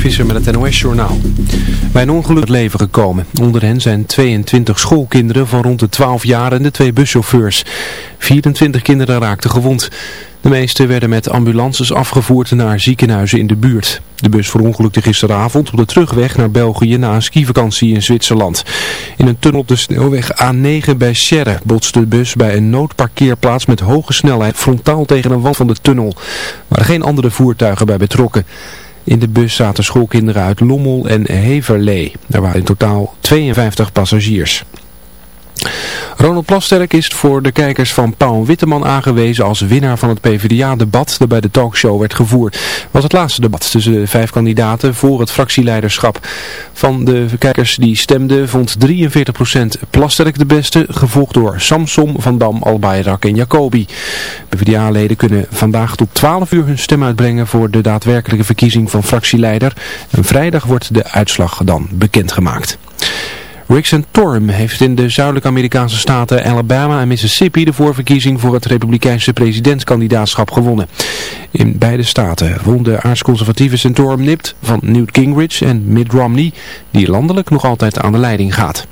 Visser met het NOS-journaal. Bij een ongeluk het leven gekomen. Onder hen zijn 22 schoolkinderen van rond de 12 jaar en de twee buschauffeurs. 24 kinderen raakten gewond. De meeste werden met ambulances afgevoerd naar ziekenhuizen in de buurt. De bus verongelukte gisteravond op de terugweg naar België na een skivakantie in Zwitserland. In een tunnel op de snelweg A9 bij Scherre botste de bus bij een noodparkeerplaats met hoge snelheid frontaal tegen een wand van de tunnel. Er waren geen andere voertuigen bij betrokken. In de bus zaten schoolkinderen uit Lommel en Heverlee. Er waren in totaal 52 passagiers. Ronald Plasterk is voor de kijkers van Paul Witteman aangewezen als winnaar van het PvdA-debat dat bij de talkshow werd gevoerd. Het was het laatste debat tussen de vijf kandidaten voor het fractieleiderschap. Van de kijkers die stemden vond 43% Plasterk de beste, gevolgd door Samsom, Van Dam, Albayrak en Jacobi. PvdA-leden kunnen vandaag tot 12 uur hun stem uitbrengen voor de daadwerkelijke verkiezing van fractieleider. En vrijdag wordt de uitslag dan bekendgemaakt. Rick Santorum heeft in de zuidelijke Amerikaanse staten Alabama en Mississippi de voorverkiezing voor het republikeinse presidentskandidaatschap gewonnen. In beide staten won de aardsconservatieve Santorum nipt van Newt Gingrich en Mitt Romney, die landelijk nog altijd aan de leiding gaat.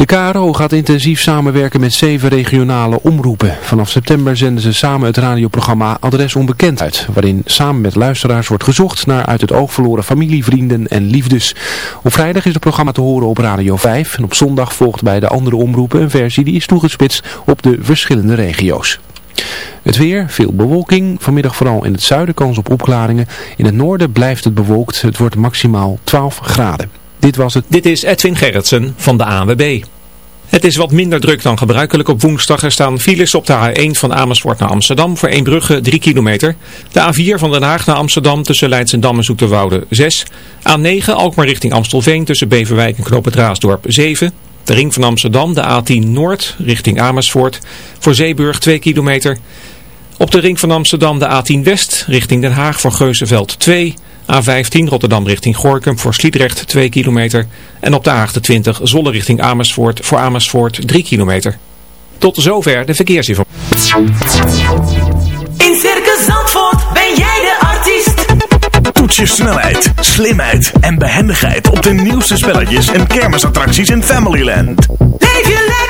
De KRO gaat intensief samenwerken met zeven regionale omroepen. Vanaf september zenden ze samen het radioprogramma Adres Onbekend uit, waarin samen met luisteraars wordt gezocht naar uit het oog verloren familie, vrienden en liefdes. Op vrijdag is het programma te horen op Radio 5 en op zondag volgt bij de andere omroepen een versie die is toegespitst op de verschillende regio's. Het weer, veel bewolking, vanmiddag vooral in het zuiden kans op opklaringen. In het noorden blijft het bewolkt, het wordt maximaal 12 graden. Dit was het. Dit is Edwin Gerritsen van de ANWB. Het is wat minder druk dan gebruikelijk op woensdag. Er staan files op de A1 van Amersfoort naar Amsterdam voor Eembrugge 3 kilometer. De A4 van Den Haag naar Amsterdam tussen Leidsendam en Zoeterwoude 6. A9 Alkmaar richting Amstelveen tussen Beverwijk en Knoop het Raasdorp 7. De ring van Amsterdam, de A10 Noord richting Amersfoort voor Zeeburg 2 kilometer. Op de ring van Amsterdam de A10 West richting Den Haag voor Geuzenveld 2 A15 Rotterdam richting Gorkum voor Sliedrecht 2 kilometer. En op de A28 Zolle richting Amersfoort voor Amersfoort 3 kilometer. Tot zover de verkeersinformatie. In Circus Zandvoort ben jij de artiest. Toets je snelheid, slimheid en behendigheid op de nieuwste spelletjes en kermisattracties in Familyland. Leef je lekker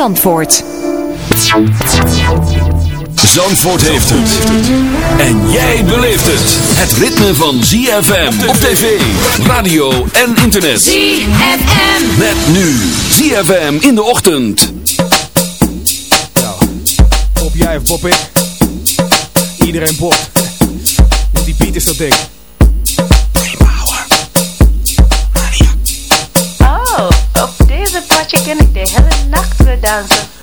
Zandvoort. Zandvoort heeft het. En jij beleeft het. Het ritme van ZFM op tv, radio en internet. ZFM. Met nu ZFM in de ochtend. Pop jij of pop ik? Iedereen popt. Want die beat is zo dik. Oh, op deze potje ken ik de hele nacht weer dansen.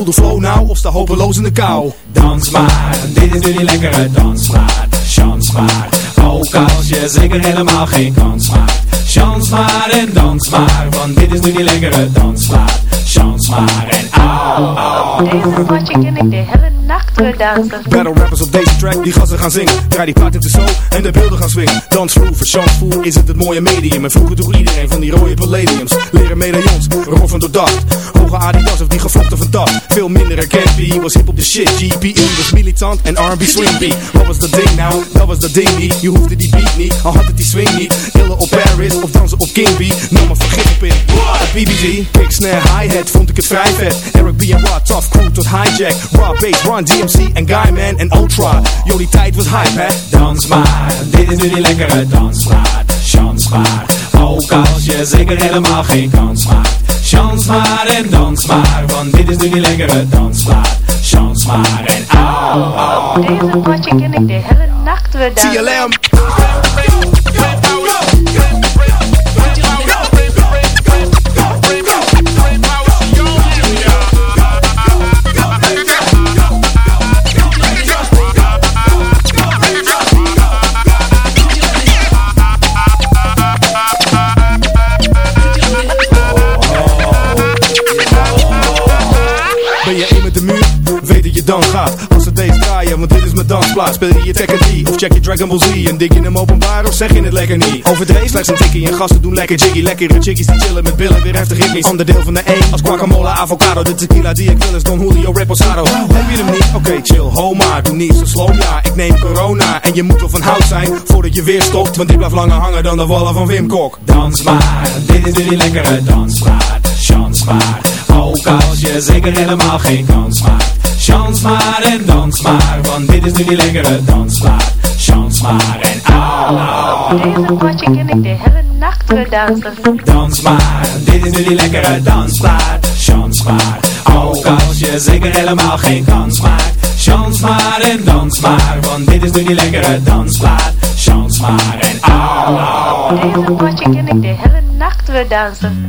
Voel de flow nou of sta hopeloos in de kou. Dans maar, dit is nu die lekkere dansmaat. Chans maar, ook als je zeker helemaal geen kans maakt. Chans maar en dans maar, want dit is nu die lekkere dansmaat. Chans maar en au, au. Deze potje ken ik de hele nacht dansen. Battle rappers op deze track, die gassen gaan zingen. Draai die paard in de show en de beelden gaan swingen. Dansvloer, verchansvoer is het het mooie medium. En vroeger droeg iedereen van die rode palladiums. Leren medaillons, roffen door dacht. Hoge Adidas of die gevlochten van dat. Veel minder herkend, P was hip op de shit. GPE was militant en R&B swing. Wat was dat ding nou? Dat was dat ding niet. Je hoefde die beat niet, al had het die swing niet. Illen op Paris of dansen op King B. Maar vergif op in. BBG, kick, snare, hi-hat, vond ik het vrij vet. Eric B en Rod, tough crew tot hijack. Raw bass, Run DMC en Guyman en Ultra. Yo, die tijd was hype, hè? Dans maar, dit is nu die lekkere dansmaat. Chans maar, ook als je zeker helemaal geen kans maakt. Chans maar en dans maar, want dit is nu die lekkere dansmaat. Chans maar en au, au. Deze potje ken ik de hele nacht weer dansen. Dansplaats Speel je je Tekken 3 of check je Dragon Ball Z En dik je hem openbaar of zeg je het lekker niet? Overdreven slechts een tikkie en gasten doen lekker jiggy. Lekkere chickies die chillen met billen weer heftig hippies. Ander deel van de E als guacamole, avocado De tequila die ik wil is Don Julio Reposado. Heb je hem niet? Oké chill, ho maar Doe niet zo slow, ja. Ik neem corona En je moet wel van hout zijn voordat je weer stopt Want ik blijf langer hangen dan de wallen van Wim Kok. Dans maar, dit is nu die lekkere dansplaat Chans maar, ook als je zeker helemaal geen kans maakt Chans maar en dans maar, want dit is nu die lekkere dansplaat Chans maar en au, au. Deze potje ken ik de hele nacht weer dansen. Dans maar, dit is nu die lekkere dansplaat Chans maar, ook als je zeker helemaal geen kans maakt Chans maar en dans maar, want dit is nu die lekkere dansplaat Chans maar en au, au. Deze potje ken ik de hele nacht weer dansen.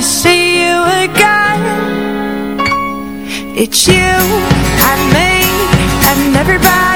to see you again. It's you and me And everybody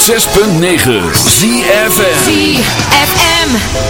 106.9 ZFM ZFM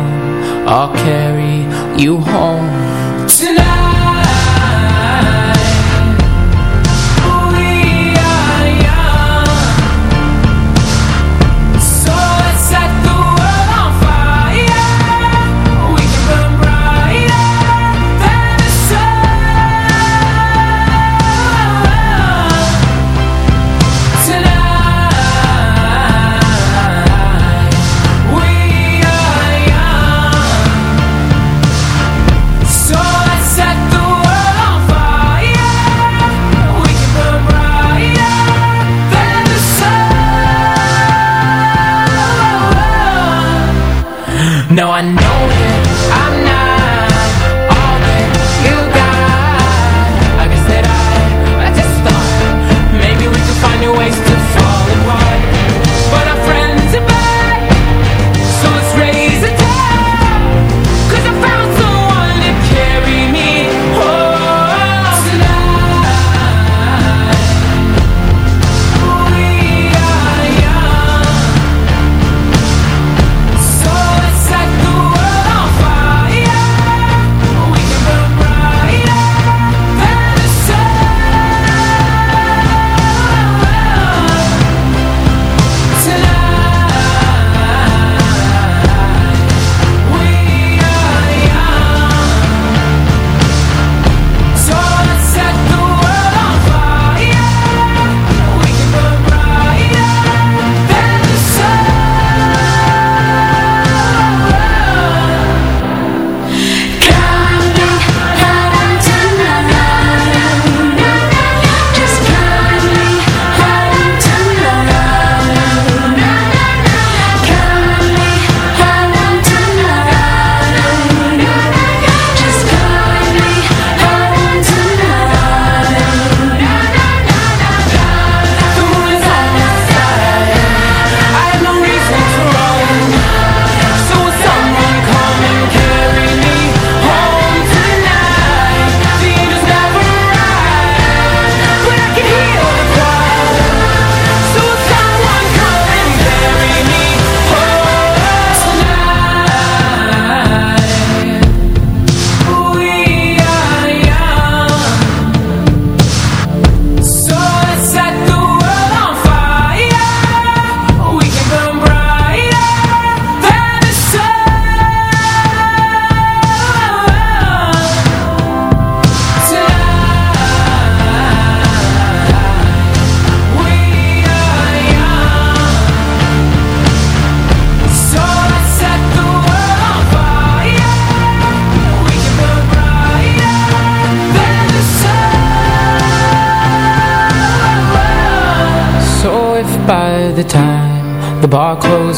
I'll carry you home.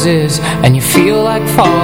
roses and you feel like falling.